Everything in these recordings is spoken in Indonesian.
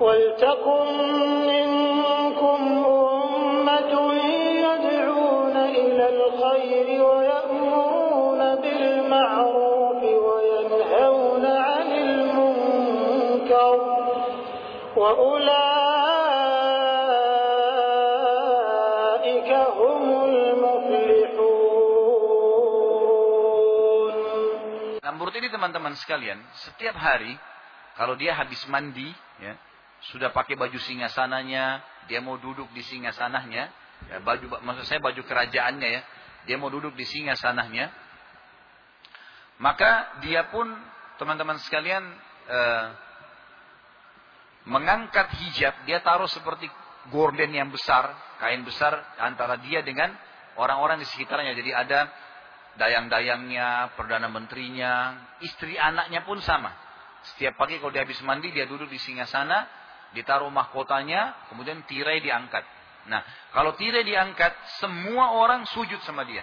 ولتكن منكم أمة يدعون إلى الخير ويأمرون بالمعروف وينهون عن المنكر وأولئك هم المفلحون. Namrud ini teman-teman sekalian, setiap hari kalau dia habis mandi, ya, sudah pakai baju singgasananya, dia mau duduk di singgasananya, ya, baju maksud saya baju kerajaannya ya, dia mau duduk di singgasananya, maka dia pun teman-teman sekalian eh, mengangkat hijab, dia taruh seperti gorden yang besar, kain besar antara dia dengan orang-orang di sekitarnya. Jadi ada dayang-dayangnya, perdana menterinya, istri anaknya pun sama. Setiap pagi kalau dia habis mandi, dia duduk di singgasana, ditaruh mahkotanya, kemudian tirai diangkat. Nah, kalau tirai diangkat, semua orang sujud sama dia.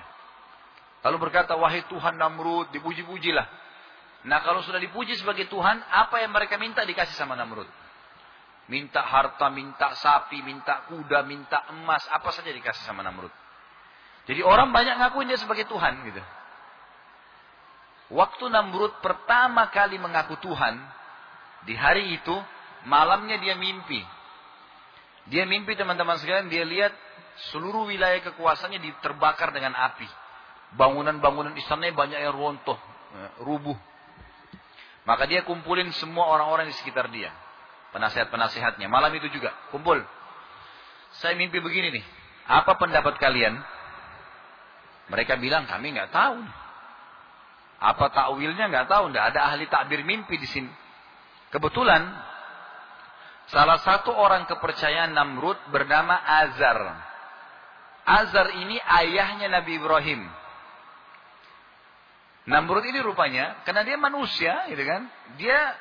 Lalu berkata, wahai Tuhan Namrud, dipuji-pujilah. Nah, kalau sudah dipuji sebagai Tuhan, apa yang mereka minta dikasih sama Namrud? Minta harta, minta sapi, minta kuda, minta emas, apa saja dikasih sama Namrud. Jadi orang banyak ngakuin dia sebagai Tuhan gitu. Waktu Namrud pertama kali mengaku Tuhan, di hari itu malamnya dia mimpi. Dia mimpi teman-teman sekalian, dia lihat seluruh wilayah kekuasaannya diterbakar dengan api. Bangunan-bangunan istananya banyak yang runtuh, rubuh. Maka dia kumpulin semua orang-orang di sekitar dia. Penasihat-penasihatnya. Malam itu juga, kumpul. Saya mimpi begini nih. Apa pendapat kalian? Mereka bilang kami nggak tahu. Apa takwilnya nggak tahu. Nggak ada ahli takbir mimpi di sini. Kebetulan salah satu orang kepercayaan Namrud bernama Azar. Azar ini ayahnya Nabi Ibrahim. Namrud ini rupanya, karena dia manusia, gitu kan, dia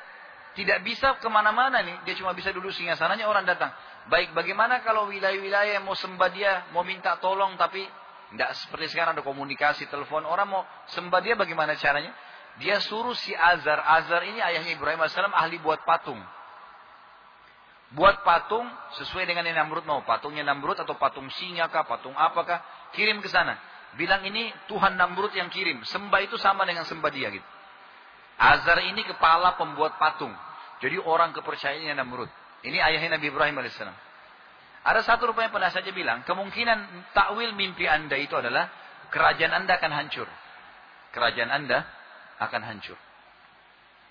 tidak bisa ke mana-mana nih, dia cuma bisa duduk singgasananya orang datang. Baik, bagaimana kalau wilayah-wilayah mau sembah dia, mau minta tolong, tapi tidak seperti sekarang ada komunikasi, telepon, orang mau sembah dia bagaimana caranya? Dia suruh si Azar, Azar ini ayahnya Ibrahim AS ahli buat patung. Buat patung sesuai dengan yang Namrud mau. Patungnya Namrud atau patung singa kah, patung apakah, kirim ke sana. Bilang ini Tuhan Namrud yang kirim. Sembah itu sama dengan sembah dia gitu. Azar ini kepala pembuat patung. Jadi orang kepercayaannya Namrud. Ini ayahnya Nabi Ibrahim AS. Ada satu rupanya penasihatnya bilang, kemungkinan takwil mimpi anda itu adalah kerajaan anda akan hancur. Kerajaan anda akan hancur.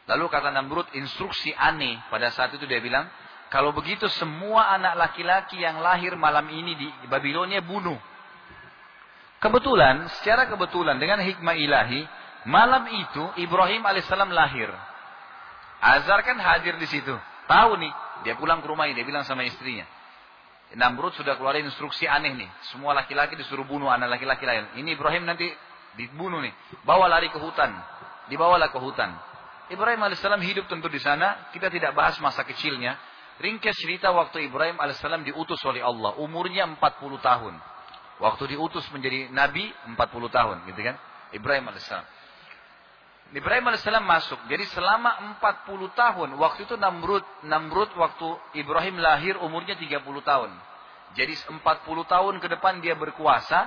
Lalu kata Namrud, instruksi aneh pada saat itu dia bilang, kalau begitu semua anak laki-laki yang lahir malam ini di Babilonia bunuh. Kebetulan, secara kebetulan dengan hikmah ilahi, malam itu Ibrahim alaihissalam lahir. Azar kan hadir di situ. Tahu nih, dia pulang ke rumah ini, dia bilang sama istrinya. Namrud sudah keluarin instruksi aneh nih. Semua laki-laki disuruh bunuh anak laki-laki lain. Ini Ibrahim nanti dibunuh nih. Bawa lari ke hutan. Dibawalah ke hutan. Ibrahim alaihissalam hidup tentu di sana. Kita tidak bahas masa kecilnya. Ringkas cerita waktu Ibrahim alaihissalam diutus oleh Allah. Umurnya 40 tahun. Waktu diutus menjadi nabi 40 tahun, gitu kan? Ibrahim alaihissalam. Ibrahim alaihissalam masuk. Jadi selama 40 tahun, waktu itu Namrud, Namrud waktu Ibrahim lahir umurnya 30 tahun. Jadi 40 tahun ke depan dia berkuasa,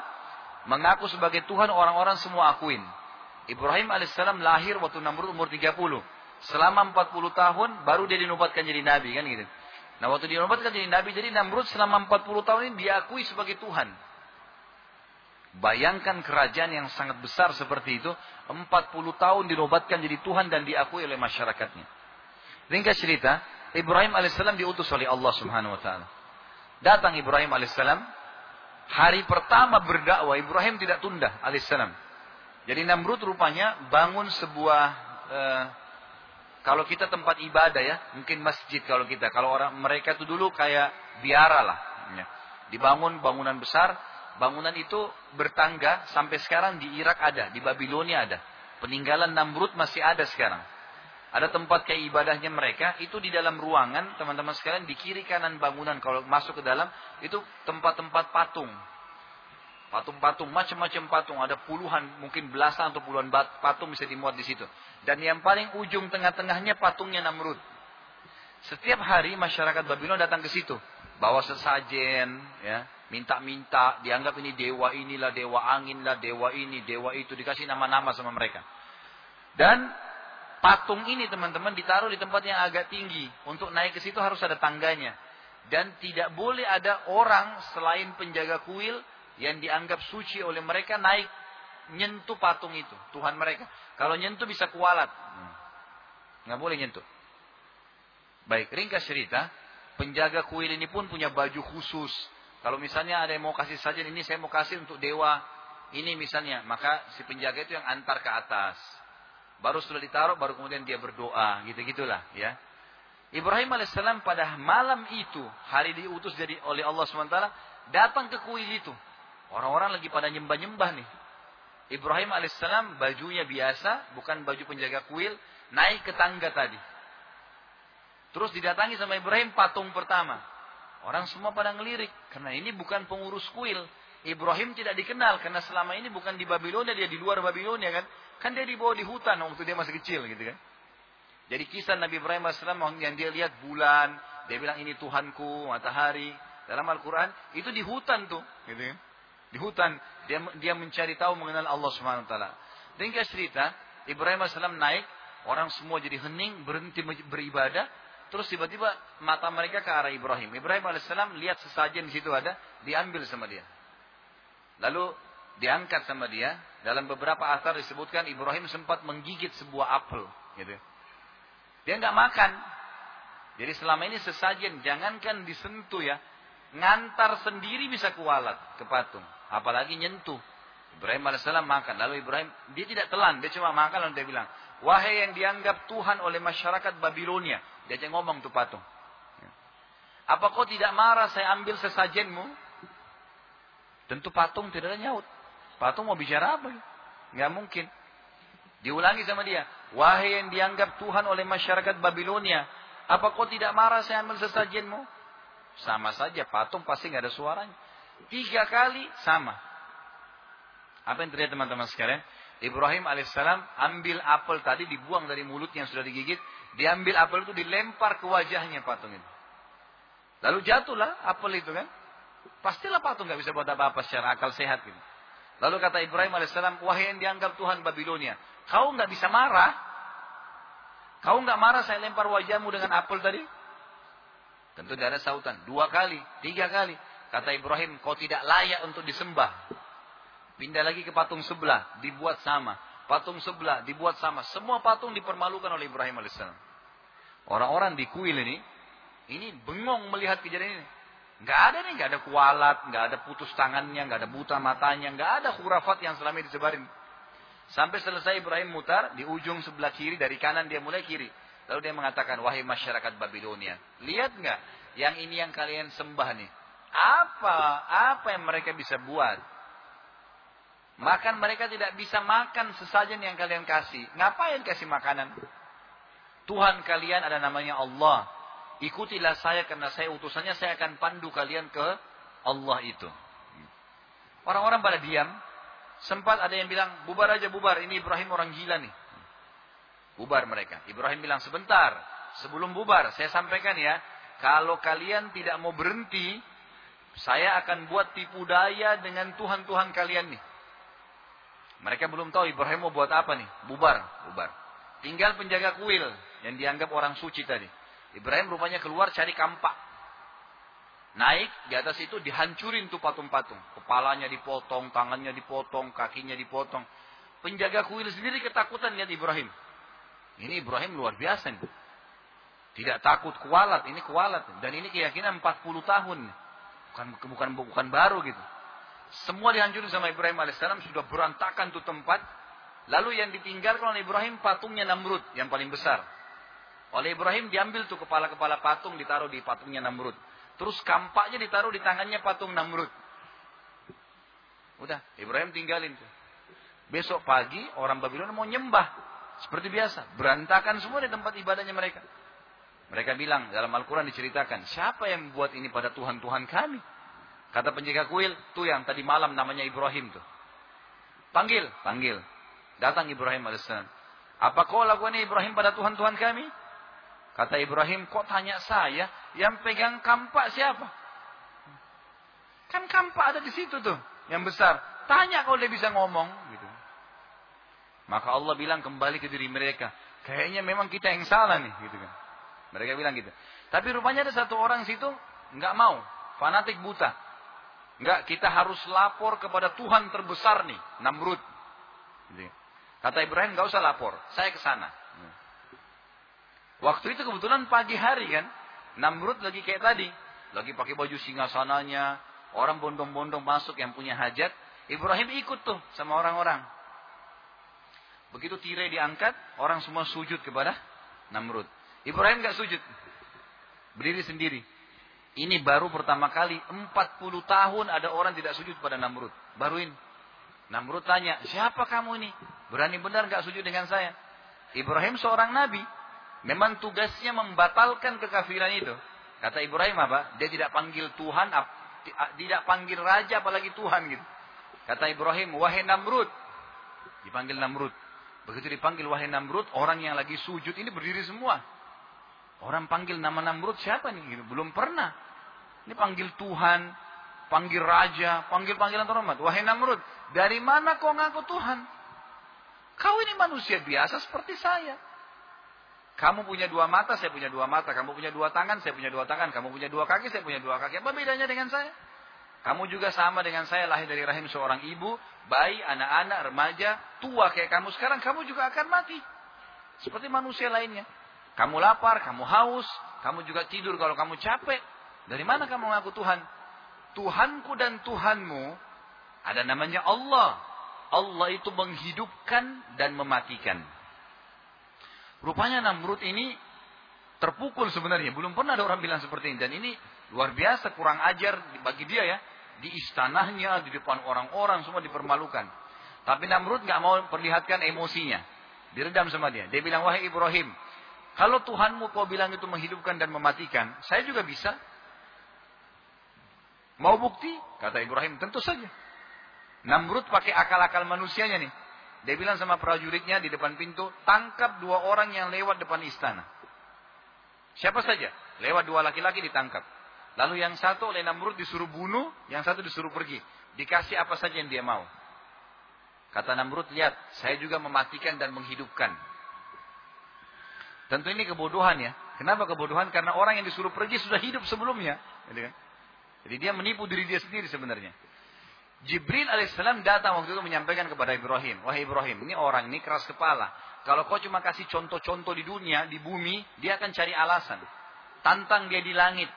mengaku sebagai Tuhan orang-orang semua akuin. Ibrahim alaihissalam lahir waktu Namrud umur 30. Selama 40 tahun baru dia dinobatkan jadi nabi kan gitu. Nah waktu dinobatkan jadi nabi, jadi Namrud selama 40 tahun ini diakui sebagai Tuhan. Bayangkan kerajaan yang sangat besar seperti itu, 40 tahun dinobatkan jadi Tuhan dan diakui oleh masyarakatnya. Ringkas cerita, Ibrahim alaihissalam diutus oleh Allah subhanahu wa ta'ala. Datang Ibrahim alaihissalam, hari pertama berdakwah, Ibrahim tidak tunda alaihissalam. Jadi Namrud rupanya bangun sebuah, eh, kalau kita tempat ibadah ya, mungkin masjid kalau kita. Kalau orang mereka itu dulu kayak biara lah. Ya. Dibangun bangunan besar, Bangunan itu bertangga sampai sekarang di Irak ada, di Babilonia ada. Peninggalan Namrud masih ada sekarang. Ada tempat kayak ibadahnya mereka, itu di dalam ruangan, teman-teman sekalian, di kiri kanan bangunan, kalau masuk ke dalam, itu tempat-tempat patung. Patung-patung, macam-macam patung, ada puluhan, mungkin belasan atau puluhan patung bisa dimuat di situ. Dan yang paling ujung tengah-tengahnya patungnya Namrud. Setiap hari masyarakat Babylon datang ke situ, bawa sesajen, ya, minta-minta, dianggap ini dewa inilah, dewa angin lah, dewa ini, dewa itu, dikasih nama-nama sama mereka. Dan patung ini teman-teman ditaruh di tempat yang agak tinggi. Untuk naik ke situ harus ada tangganya. Dan tidak boleh ada orang selain penjaga kuil yang dianggap suci oleh mereka naik nyentuh patung itu, Tuhan mereka. Kalau nyentuh bisa kualat. Hmm. Nggak boleh nyentuh. Baik, ringkas cerita, penjaga kuil ini pun punya baju khusus. Kalau misalnya ada yang mau kasih saja ini saya mau kasih untuk dewa ini misalnya, maka si penjaga itu yang antar ke atas. Baru sudah ditaruh, baru kemudian dia berdoa, gitu-gitulah ya. Ibrahim alaihissalam pada malam itu, hari diutus jadi oleh Allah swt, datang ke kuil itu. Orang-orang lagi pada nyembah-nyembah nih. Ibrahim alaihissalam bajunya biasa, bukan baju penjaga kuil, naik ke tangga tadi. Terus didatangi sama Ibrahim patung pertama. Orang semua pada ngelirik. Karena ini bukan pengurus kuil. Ibrahim tidak dikenal. Karena selama ini bukan di Babilonia. Dia di luar Babilonia kan. Kan dia dibawa di hutan waktu dia masih kecil gitu kan. Jadi kisah Nabi Ibrahim AS yang dia lihat bulan. Dia bilang ini Tuhanku, matahari. Dalam Al-Quran itu di hutan tuh. Gitu kan. Di hutan. Dia dia mencari tahu mengenal Allah Subhanahu Wa Taala. Ringkas cerita, Ibrahim AS naik. Orang semua jadi hening, berhenti beribadah. Terus tiba-tiba mata mereka ke arah Ibrahim. Ibrahim alaihissalam lihat sesajen di situ ada, diambil sama dia. Lalu diangkat sama dia. Dalam beberapa asar disebutkan Ibrahim sempat menggigit sebuah apel. Gitu. Dia nggak makan. Jadi selama ini sesajen, jangankan disentuh ya. Ngantar sendiri bisa kualat ke patung. Apalagi nyentuh. Ibrahim alaihissalam makan. Lalu Ibrahim, dia tidak telan. Dia cuma makan lalu dia bilang, Wahai yang dianggap Tuhan oleh masyarakat Babilonia. Dia aja ngomong tuh patung. Apa kau tidak marah saya ambil sesajenmu? Tentu patung tidak ada nyaut. Patung mau bicara apa? Nggak mungkin. Diulangi sama dia. Wahai yang dianggap Tuhan oleh masyarakat Babilonia. Apa kau tidak marah saya ambil sesajenmu? Sama saja. Patung pasti nggak ada suaranya. Tiga kali sama. Apa yang terjadi teman-teman sekalian? Ibrahim alaihissalam ambil apel tadi dibuang dari mulut yang sudah digigit, diambil apel itu dilempar ke wajahnya patung itu. Lalu jatuhlah apel itu kan. Pastilah patung nggak bisa buat apa-apa secara akal sehat gitu. Lalu kata Ibrahim alaihissalam, wahai yang dianggap Tuhan Babilonia, kau nggak bisa marah? Kau nggak marah saya lempar wajahmu dengan apel tadi? Tentu tidak ada sautan. Dua kali, tiga kali. Kata Ibrahim, kau tidak layak untuk disembah. Pindah lagi ke patung sebelah, dibuat sama. Patung sebelah, dibuat sama. Semua patung dipermalukan oleh Ibrahim AS. Orang-orang di kuil ini, ini bengong melihat kejadian ini. Nggak ada nih, nggak ada kualat, nggak ada putus tangannya, nggak ada buta matanya, nggak ada khurafat yang selama ini disebarin. Sampai selesai Ibrahim mutar, di ujung sebelah kiri, dari kanan dia mulai kiri. Lalu dia mengatakan, wahai masyarakat Babilonia. Lihat nggak, yang ini yang kalian sembah nih. Apa, apa yang mereka bisa buat? Makan mereka tidak bisa makan sesajen yang kalian kasih. Ngapain kasih makanan? Tuhan kalian ada namanya Allah. Ikutilah saya karena saya utusannya saya akan pandu kalian ke Allah itu. Orang-orang pada diam. Sempat ada yang bilang, bubar aja bubar. Ini Ibrahim orang gila nih. Bubar mereka. Ibrahim bilang, sebentar. Sebelum bubar, saya sampaikan ya. Kalau kalian tidak mau berhenti, saya akan buat tipu daya dengan Tuhan-Tuhan kalian nih. Mereka belum tahu Ibrahim mau buat apa nih. Bubar, bubar. Tinggal penjaga kuil yang dianggap orang suci tadi. Ibrahim rupanya keluar cari kampak. Naik di atas itu dihancurin tuh patung-patung. Kepalanya dipotong, tangannya dipotong, kakinya dipotong. Penjaga kuil sendiri ketakutan lihat Ibrahim. Ini Ibrahim luar biasa nih. Tidak takut kualat, ini kualat. Dan ini keyakinan 40 tahun. Bukan bukan bukan baru gitu. Semua dihancurin sama Ibrahim alaihissalam sudah berantakan tuh tempat. Lalu yang ditinggalkan oleh Ibrahim patungnya Namrud yang paling besar. Oleh Ibrahim diambil tuh kepala-kepala patung ditaruh di patungnya Namrud. Terus kampaknya ditaruh di tangannya patung Namrud. Udah, Ibrahim tinggalin tuh. Besok pagi orang Babylon mau nyembah. Seperti biasa. Berantakan semua di tempat ibadahnya mereka. Mereka bilang dalam Al-Quran diceritakan. Siapa yang membuat ini pada Tuhan-Tuhan kami? Kata penjaga kuil, tuh yang tadi malam namanya Ibrahim tuh. Panggil, panggil. Datang Ibrahim AS. Apa kau lakukan Ibrahim pada Tuhan-Tuhan kami? Kata Ibrahim, kok tanya saya? Yang pegang kampak siapa? Kan kampak ada di situ tuh, yang besar. Tanya kalau dia bisa ngomong. Gitu. Maka Allah bilang kembali ke diri mereka. Kayaknya memang kita yang salah nih. Gitu kan. Mereka bilang gitu. Tapi rupanya ada satu orang situ nggak mau. Fanatik buta. Enggak, kita harus lapor kepada Tuhan terbesar nih, Namrud. Gitu. Kata Ibrahim, nggak usah lapor, saya ke sana. Waktu itu kebetulan pagi hari kan, Namrud lagi kayak tadi, lagi pakai baju singa sananya, orang bondong-bondong masuk yang punya hajat, Ibrahim ikut tuh sama orang-orang. Begitu tirai diangkat, orang semua sujud kepada Namrud. Ibrahim nggak sujud, berdiri sendiri. Ini baru pertama kali 40 tahun ada orang tidak sujud pada Namrud. Baru ini. Namrud tanya, siapa kamu ini? Berani benar gak sujud dengan saya? Ibrahim seorang nabi. Memang tugasnya membatalkan kekafiran itu. Kata Ibrahim apa? Dia tidak panggil Tuhan, tidak panggil raja apalagi Tuhan gitu. Kata Ibrahim, wahai Namrud. Dipanggil Namrud. Begitu dipanggil wahai Namrud, orang yang lagi sujud ini berdiri semua. Orang panggil nama Namrud siapa nih? Gitu. Belum pernah. Ini panggil Tuhan, panggil raja, panggil panggilan terhormat. Wahai Namrud, dari mana kau ngaku Tuhan? Kau ini manusia biasa seperti saya. Kamu punya dua mata, saya punya dua mata. Kamu punya dua tangan, saya punya dua tangan. Kamu punya dua kaki, saya punya dua kaki. Apa bedanya dengan saya? Kamu juga sama dengan saya, lahir dari rahim seorang ibu, bayi, anak-anak, remaja, tua kayak kamu sekarang. Kamu juga akan mati. Seperti manusia lainnya. Kamu lapar, kamu haus, kamu juga tidur kalau kamu capek. Dari mana kamu ngaku Tuhan? Tuhanku dan Tuhanmu ada namanya Allah. Allah itu menghidupkan dan mematikan. Rupanya Namrud ini terpukul sebenarnya. Belum pernah ada orang bilang seperti ini. Dan ini luar biasa kurang ajar bagi dia ya. Di istanahnya, di depan orang-orang semua dipermalukan. Tapi Namrud nggak mau perlihatkan emosinya. Diredam sama dia. Dia bilang, wahai Ibrahim, kalau Tuhanmu kau bilang itu menghidupkan dan mematikan, saya juga bisa. Mau bukti? Kata Ibrahim, tentu saja. Namrud pakai akal-akal manusianya nih. Dia bilang sama prajuritnya di depan pintu, tangkap dua orang yang lewat depan istana. Siapa saja? Lewat dua laki-laki ditangkap. Lalu yang satu oleh Namrud disuruh bunuh, yang satu disuruh pergi. Dikasih apa saja yang dia mau. Kata Namrud, lihat, saya juga mematikan dan menghidupkan. Tentu ini kebodohan ya. Kenapa kebodohan? Karena orang yang disuruh pergi sudah hidup sebelumnya. Gitu kan? Jadi dia menipu diri dia sendiri sebenarnya. Jibril alaihissalam datang waktu itu menyampaikan kepada Ibrahim. Wahai Ibrahim, ini orang ini keras kepala. Kalau kau cuma kasih contoh-contoh di dunia, di bumi, dia akan cari alasan. Tantang dia di langit.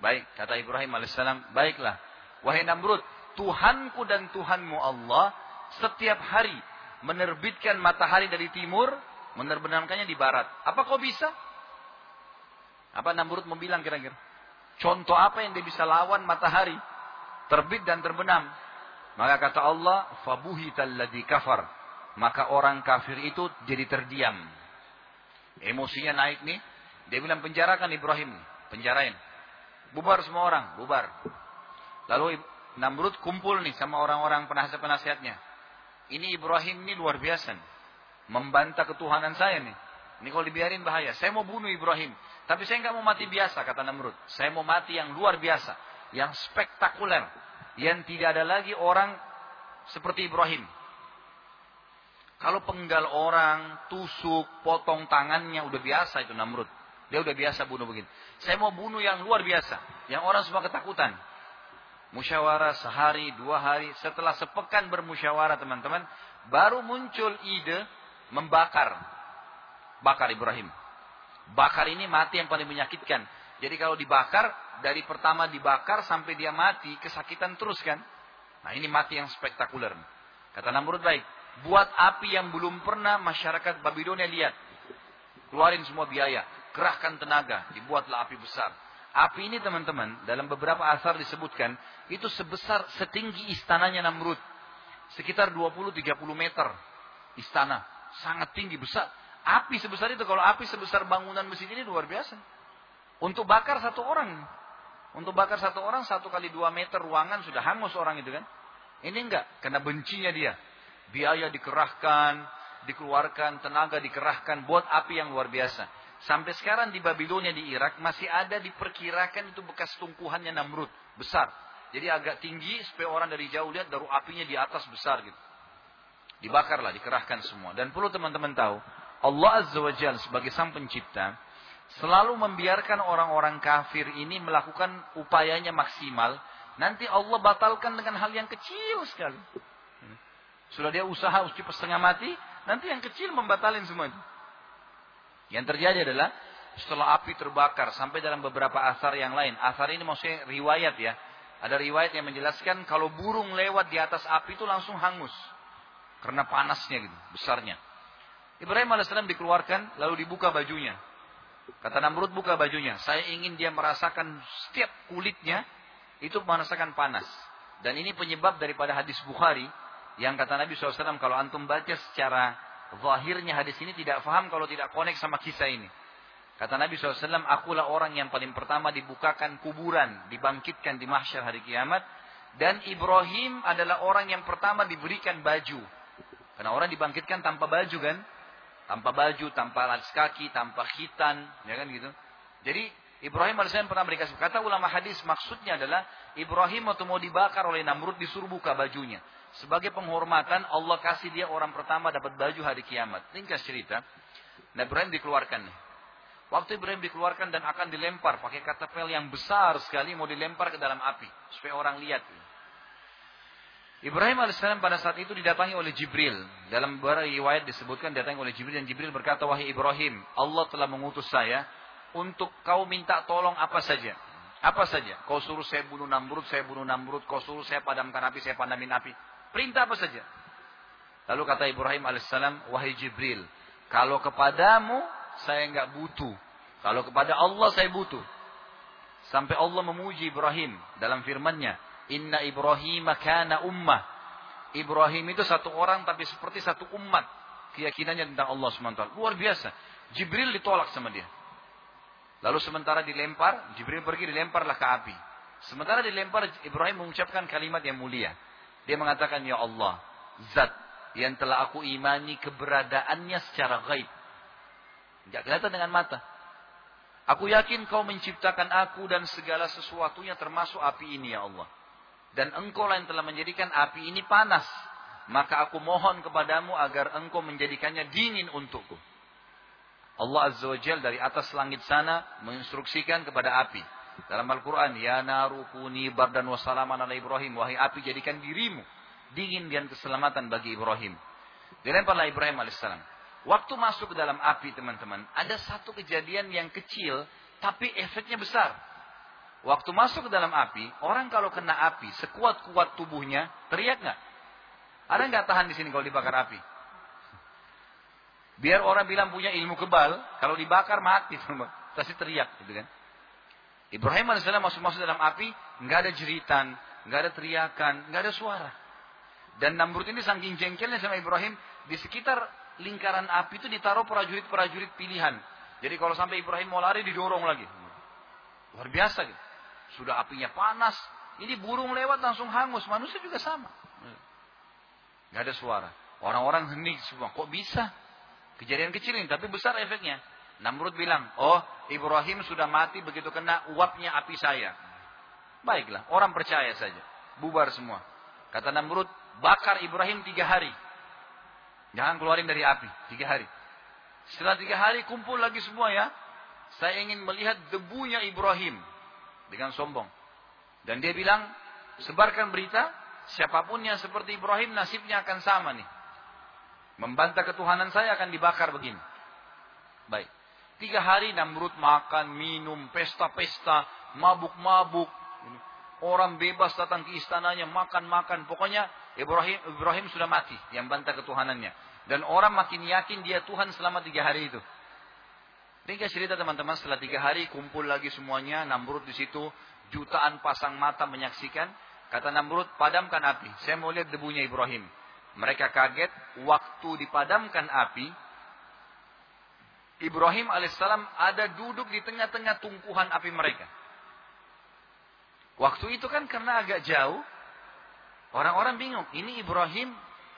Baik, kata Ibrahim alaihissalam, baiklah. Wahai Namrud, Tuhanku dan Tuhanmu Allah setiap hari menerbitkan matahari dari timur, menerbitkannya di barat. Apa kau bisa? Apa Namrud membilang kira-kira? Contoh apa yang dia bisa lawan matahari? Terbit dan terbenam. Maka kata Allah, fabuhital ladzi kafar. Maka orang kafir itu jadi terdiam. Emosinya naik nih. Dia bilang penjarakan Ibrahim. Penjarain. Bubar semua orang. Bubar. Lalu Namrud kumpul nih sama orang-orang penasihat-penasihatnya. Ini Ibrahim ini luar biasa. Membantah ketuhanan saya nih. Ini kalau dibiarin bahaya. Saya mau bunuh Ibrahim. Tapi saya nggak mau mati biasa, kata Namrud. Saya mau mati yang luar biasa, yang spektakuler, yang tidak ada lagi orang seperti Ibrahim. Kalau penggal orang, tusuk, potong tangannya, udah biasa itu Namrud. Dia udah biasa bunuh begini. Saya mau bunuh yang luar biasa, yang orang semua ketakutan. Musyawarah sehari, dua hari, setelah sepekan bermusyawarah teman-teman, baru muncul ide membakar. Bakar Ibrahim. Bakar ini mati yang paling menyakitkan. Jadi kalau dibakar, dari pertama dibakar sampai dia mati, kesakitan terus kan. Nah ini mati yang spektakuler. Kata Namrud baik, buat api yang belum pernah masyarakat Babilonia lihat. Keluarin semua biaya, kerahkan tenaga, dibuatlah api besar. Api ini teman-teman, dalam beberapa asar disebutkan, itu sebesar setinggi istananya Namrud. Sekitar 20-30 meter istana. Sangat tinggi, besar. Api sebesar itu, kalau api sebesar bangunan masjid ini luar biasa. Untuk bakar satu orang. Untuk bakar satu orang, satu kali dua meter ruangan sudah hangus orang itu kan. Ini enggak, karena bencinya dia. Biaya dikerahkan, dikeluarkan, tenaga dikerahkan, buat api yang luar biasa. Sampai sekarang di Babilonia di Irak masih ada diperkirakan itu bekas tumpuhannya Namrud. Besar. Jadi agak tinggi supaya orang dari jauh lihat daru apinya di atas besar gitu. Dibakarlah, dikerahkan semua. Dan perlu teman-teman tahu, Allah Azza wa Jal sebagai sang pencipta, selalu membiarkan orang-orang kafir ini melakukan upayanya maksimal. Nanti Allah batalkan dengan hal yang kecil sekali. Sudah dia usaha usia setengah mati, nanti yang kecil membatalin semua itu. Yang terjadi adalah setelah api terbakar sampai dalam beberapa asar yang lain. Asar ini maksudnya riwayat ya. Ada riwayat yang menjelaskan kalau burung lewat di atas api itu langsung hangus. Karena panasnya gitu, besarnya. Ibrahim AS dikeluarkan lalu dibuka bajunya. Kata Namrud buka bajunya. Saya ingin dia merasakan setiap kulitnya itu merasakan panas. Dan ini penyebab daripada hadis Bukhari. Yang kata Nabi SAW kalau antum baca secara Zahirnya hadis ini tidak faham kalau tidak konek sama kisah ini. Kata Nabi SAW, akulah orang yang paling pertama dibukakan kuburan, dibangkitkan di mahsyar hari kiamat. Dan Ibrahim adalah orang yang pertama diberikan baju. Karena orang dibangkitkan tanpa baju kan. Tanpa baju, tanpa alas kaki, tanpa khitan. Ya kan gitu. Jadi Ibrahim AS pernah berikan kata ulama hadis maksudnya adalah Ibrahim waktu mau dibakar oleh Namrud disuruh buka bajunya. Sebagai penghormatan Allah kasih dia orang pertama dapat baju hari kiamat. Ringkas cerita. Nah Ibrahim dikeluarkan. Waktu Ibrahim dikeluarkan dan akan dilempar pakai katapel yang besar sekali mau dilempar ke dalam api supaya orang lihat. Ibrahim alaihissalam pada saat itu didatangi oleh Jibril. Dalam beberapa riwayat disebutkan didatangi oleh Jibril dan Jibril berkata, wahai Ibrahim, Allah telah mengutus saya untuk kau minta tolong apa saja. Apa saja. Kau suruh saya bunuh Namrud, saya bunuh Namrud. Kau suruh saya padamkan api, saya padamin api. Perintah apa saja. Lalu kata Ibrahim alaihissalam, wahai Jibril, kalau kepadamu saya enggak butuh. Kalau kepada Allah saya butuh. Sampai Allah memuji Ibrahim dalam firman-Nya, Inna Ibrahim kana ummah. Ibrahim itu satu orang tapi seperti satu umat. Keyakinannya tentang Allah SWT. Luar biasa. Jibril ditolak sama dia. Lalu sementara dilempar, Jibril pergi dilemparlah ke api. Sementara dilempar, Ibrahim mengucapkan kalimat yang mulia. Dia mengatakan, Ya Allah, zat yang telah aku imani keberadaannya secara gaib. Tidak kelihatan dengan mata. Aku yakin kau menciptakan aku dan segala sesuatunya termasuk api ini ya Allah. Dan engkau lah yang telah menjadikan api ini panas. Maka aku mohon kepadamu agar engkau menjadikannya dingin untukku. Allah Azza wa Jal dari atas langit sana menginstruksikan kepada api. Dalam Al-Quran, Ya naru kuni bardan wassalaman ala Ibrahim. Wahai api jadikan dirimu dingin dan keselamatan bagi Ibrahim. Dilemparlah Ibrahim alaihissalam. Waktu masuk ke dalam api teman-teman, ada satu kejadian yang kecil tapi efeknya besar. Waktu masuk ke dalam api, orang kalau kena api sekuat-kuat tubuhnya, teriak nggak? Ada nggak tahan di sini kalau dibakar api? Biar orang bilang punya ilmu kebal, kalau dibakar mati, pasti teriak, gitu kan? Ibrahim AS masuk-masuk dalam api, nggak ada jeritan, nggak ada teriakan, nggak ada suara. Dan Namrud ini saking jengkelnya sama Ibrahim, di sekitar lingkaran api itu ditaruh prajurit-prajurit pilihan. Jadi kalau sampai Ibrahim mau lari, didorong lagi. Luar biasa gitu. Sudah apinya panas, ini burung lewat langsung hangus, manusia juga sama. Nggak ada suara. Orang-orang hening semua, kok bisa? Kejadian kecil ini, tapi besar efeknya. Namrud bilang, oh Ibrahim sudah mati begitu kena uapnya api saya. Baiklah, orang percaya saja. Bubar semua. Kata Namrud, bakar Ibrahim tiga hari. Jangan keluarin dari api, tiga hari. Setelah tiga hari kumpul lagi semua ya. Saya ingin melihat debunya Ibrahim. Dengan sombong. Dan dia bilang, sebarkan berita, siapa pun yang seperti Ibrahim nasibnya akan sama nih. Membantah ketuhanan saya akan dibakar begini. Baik. Tiga hari Namrud makan, minum, pesta-pesta, mabuk-mabuk. Orang bebas datang ke istananya, makan-makan. Pokoknya Ibrahim, Ibrahim sudah mati yang bantah ketuhanannya. Dan orang makin yakin dia Tuhan selama tiga hari itu. Tinggal cerita teman-teman setelah tiga hari kumpul lagi semuanya. Namrud di situ jutaan pasang mata menyaksikan. Kata Namrud, padamkan api. Saya mau lihat debunya Ibrahim. Mereka kaget. Waktu dipadamkan api, Ibrahim alaihissalam ada duduk di tengah-tengah tumpuhan api mereka. Waktu itu kan karena agak jauh, orang-orang bingung. Ini Ibrahim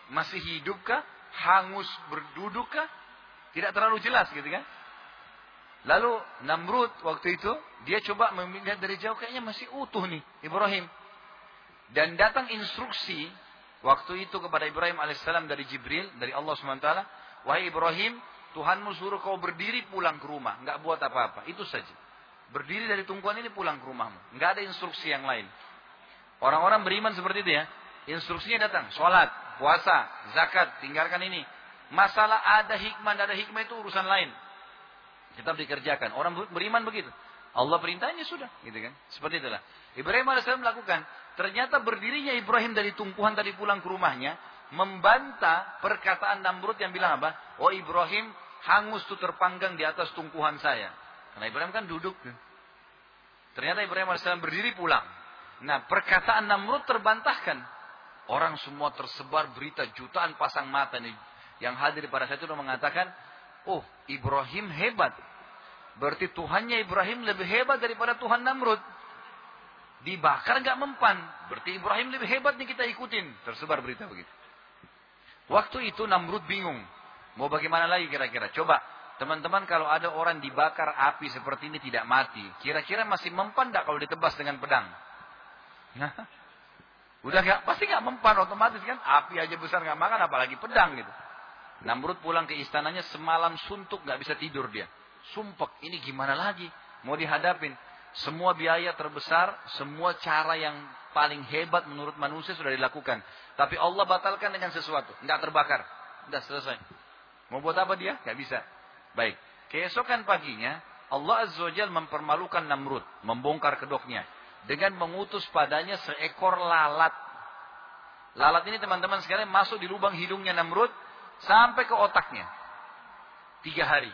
masih hidupkah? Hangus berdudukkah? Tidak terlalu jelas gitu kan. Lalu Namrud waktu itu dia coba melihat dari jauh kayaknya masih utuh nih Ibrahim. Dan datang instruksi waktu itu kepada Ibrahim alaihissalam dari Jibril dari Allah swt. Wahai Ibrahim, Tuhanmu suruh kau berdiri pulang ke rumah, nggak buat apa-apa. Itu saja. Berdiri dari tumpuan ini pulang ke rumahmu. Nggak ada instruksi yang lain. Orang-orang beriman seperti itu ya. Instruksinya datang, sholat, puasa, zakat, tinggalkan ini. Masalah ada hikmah, ada hikmah itu urusan lain. Tetap dikerjakan. Orang beriman begitu. Allah perintahnya sudah, gitu kan? Seperti itulah. Ibrahim AS melakukan. Ternyata berdirinya Ibrahim dari tumpuhan tadi pulang ke rumahnya, membantah perkataan Namrud yang bilang apa? Oh Ibrahim hangus tuh terpanggang di atas tumpuhan saya. Karena Ibrahim kan duduk. Ternyata Ibrahim AS berdiri pulang. Nah perkataan Namrud terbantahkan. Orang semua tersebar berita jutaan pasang mata nih. Yang hadir pada saat itu mengatakan, Oh, Ibrahim hebat. Berarti Tuhannya Ibrahim lebih hebat daripada Tuhan Namrud. Dibakar gak mempan. Berarti Ibrahim lebih hebat nih kita ikutin. Tersebar berita begitu. Waktu itu Namrud bingung. Mau bagaimana lagi kira-kira? Coba. Teman-teman kalau ada orang dibakar api seperti ini tidak mati. Kira-kira masih mempan gak kalau ditebas dengan pedang? Nah, udah gak, pasti gak mempan otomatis kan. Api aja besar gak makan apalagi pedang gitu. Namrud pulang ke istananya semalam suntuk nggak bisa tidur dia. Sumpek, ini gimana lagi? Mau dihadapin. Semua biaya terbesar, semua cara yang paling hebat menurut manusia sudah dilakukan. Tapi Allah batalkan dengan sesuatu. Nggak terbakar. Udah selesai. Mau buat apa dia? Nggak bisa. Baik. Keesokan paginya, Allah Azza wa mempermalukan Namrud. Membongkar kedoknya. Dengan mengutus padanya seekor lalat. Lalat ini teman-teman sekalian masuk di lubang hidungnya Namrud Sampai ke otaknya. Tiga hari.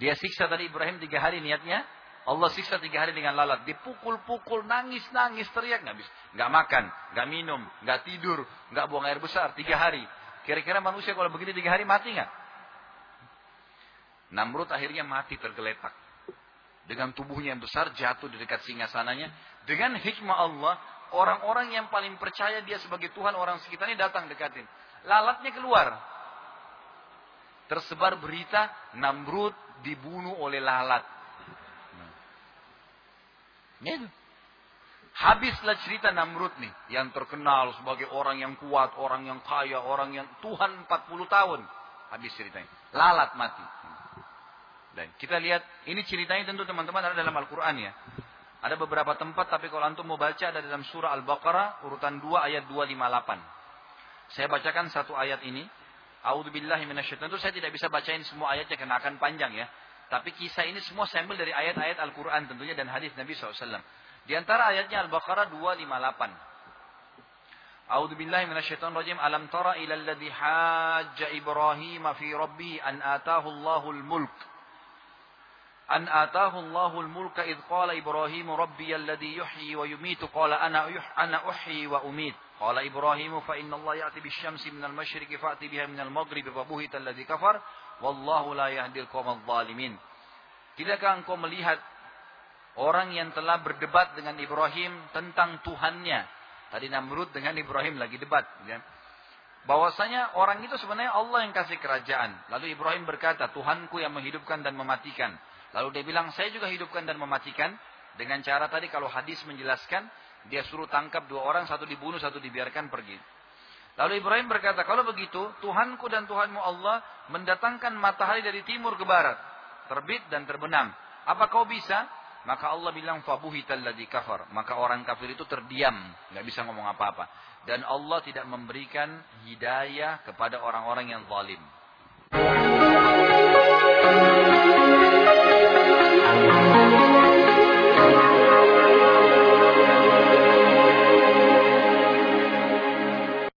Dia siksa tadi Ibrahim tiga hari niatnya. Allah siksa tiga hari dengan lalat. Dipukul-pukul, nangis-nangis, teriak. Nggak bisa. Nggak makan, nggak minum, nggak tidur, nggak buang air besar. Tiga hari. Kira-kira manusia kalau begini tiga hari mati nggak? Namrud akhirnya mati tergeletak. Dengan tubuhnya yang besar jatuh di dekat singgasananya. Dengan hikmah Allah, orang-orang yang paling percaya dia sebagai Tuhan orang sekitarnya datang dekatin lalatnya keluar. Tersebar berita Namrud dibunuh oleh lalat. Nah. Itu. Habislah cerita Namrud nih. Yang terkenal sebagai orang yang kuat, orang yang kaya, orang yang Tuhan 40 tahun. Habis ceritanya. Lalat mati. Dan kita lihat, ini ceritanya tentu teman-teman ada dalam Al-Quran ya. Ada beberapa tempat, tapi kalau antum mau baca ada dalam surah Al-Baqarah, urutan 2 ayat 258. Saya bacakan satu ayat ini. A'udzubillahi minasyaitonir Itu saya tidak bisa bacain semua ayatnya karena akan panjang ya. Tapi kisah ini semua saya dari ayat-ayat Al-Quran tentunya dan hadis Nabi SAW. Di antara ayatnya Al-Baqarah 258. A'udzu billahi minasyaitonir rajim. Alam tara ila alladhi hajja Ibrahim fi rabbi an atahu Allahul mulk. An atahu Allahul mulka idh qala Ibrahim rabbi alladhi yuhyi wa yumitu qala ana yuh ana Qala Ibrahimu fa inna Allah ya'ti bisyamsi minal masyriqi fa'ti biha minal maghribi fa buhita alladhi kafar wallahu la yahdil qawmal zalimin. Tidakkah engkau melihat orang yang telah berdebat dengan Ibrahim tentang Tuhannya? Tadi Namrud dengan Ibrahim lagi debat, ya. Bahwasanya orang itu sebenarnya Allah yang kasih kerajaan. Lalu Ibrahim berkata, Tuhanku yang menghidupkan dan mematikan. Lalu dia bilang, saya juga hidupkan dan mematikan. Dengan cara tadi kalau hadis menjelaskan, dia suruh tangkap dua orang, satu dibunuh, satu dibiarkan pergi. Lalu Ibrahim berkata, kalau begitu, Tuhanku dan Tuhanmu Allah mendatangkan matahari dari timur ke barat. Terbit dan terbenam. Apa kau bisa? Maka Allah bilang, Fabuhital ladhi kafar. Maka orang kafir itu terdiam. nggak bisa ngomong apa-apa. Dan Allah tidak memberikan hidayah kepada orang-orang yang zalim.